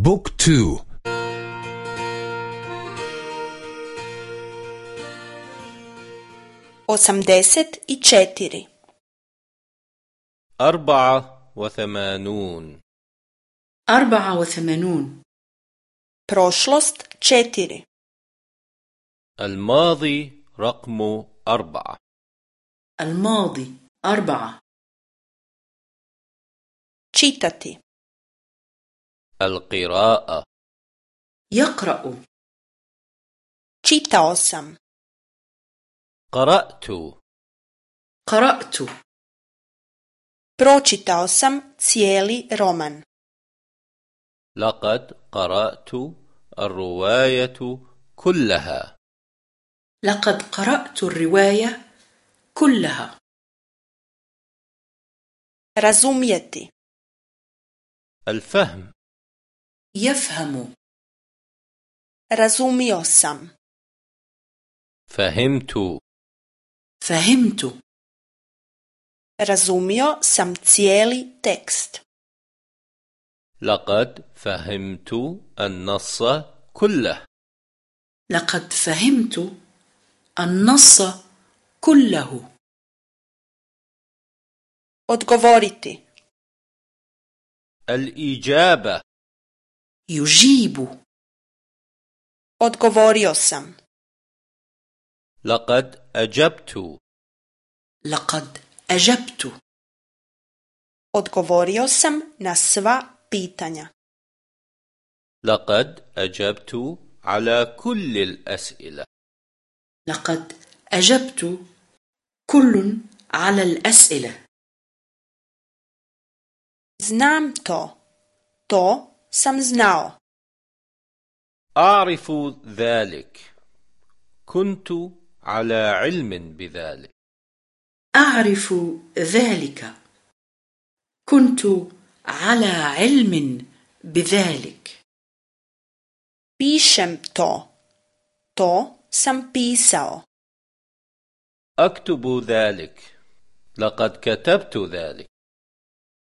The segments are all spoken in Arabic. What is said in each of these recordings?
بوك تو i četiri. أربعة وثمانون أربعة وثمانون prošlost četiri. الماضي رقم أربعة الماضي أربعة čitati. القراءة. يقرأ. Čitao sam. قرأت. قرأت. Pročitao sam cijeli roman. لقد قرأت الرواية كلها. لقد قرأت الرواية كلها. Razumjeti الفهم. يفهم razumio sam فهمت فهمت razumio sam cijeli tekst لقد فهمت النص كله. لقد فهمت النص كله. Odgovoriti. الإجابة. يجيب. odgovorio sam لقد أجبت. لقد أجبت. odgovorio sam na sva pitanja لقد أجبت على كل الأسئلة. لقد أجبت كل على الأسئلة. znam to to sam znao أعرف ذلك. كنت على علم بذلك. أعرف ذلك. كنت على علم بذلك. Pišem to. To sam pisao أكتب ذلك. لقد كتبت ذلك.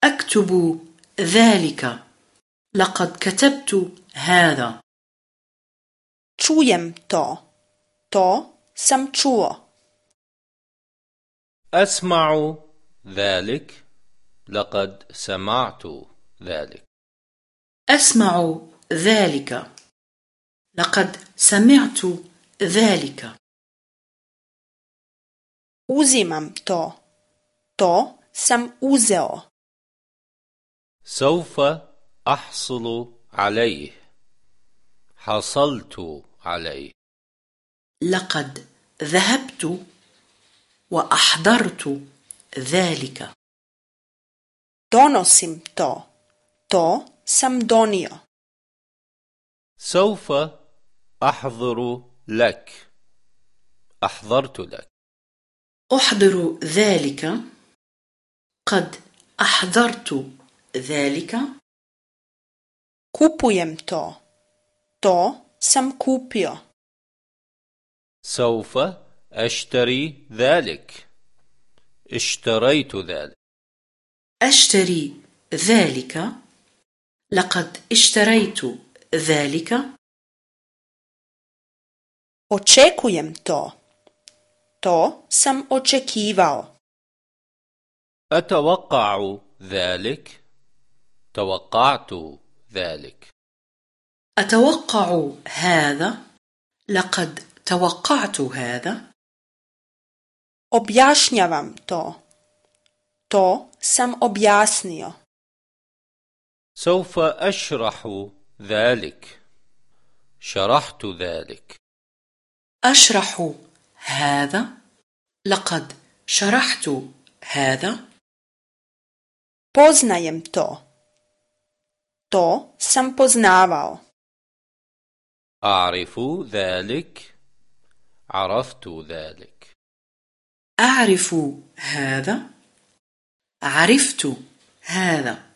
أكتب ذلك. لقد كتبت هذا. čujem to to sam čuo أسمع ذلك. لقد سمعت ذلك. أسمع ذلك. لقد سمعت ذلك. uzimam to to sam uzeo سوف أحصل عليه. حصلت عليه. لقد ذهبت وأحضرت ذلك. donosim to to sam donio سوف أحضر لك. أحضرت لك. أحضر ذلك. قد أحضرت ذلك. Kupujem to. To sam kupio سوف أشتري ذلك. اشتريت ذلك. أشتري ذلك. لقد اشتريت ذلك. Očekujem to. To sam očekivao أتوقع ذلك. توقعت. ذلك. أتوقع هذا؟ لقد توقعت هذا. Objašnjavam to. To sam objasnio. سوف أشرح ذلك. شرحت ذلك. أشرح هذا؟ لقد شرحت هذا. Poznajem to. To sam poznavao أعرف ذلك. عرفت ذلك. أعرف هذا. عرفت هذا.